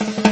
you.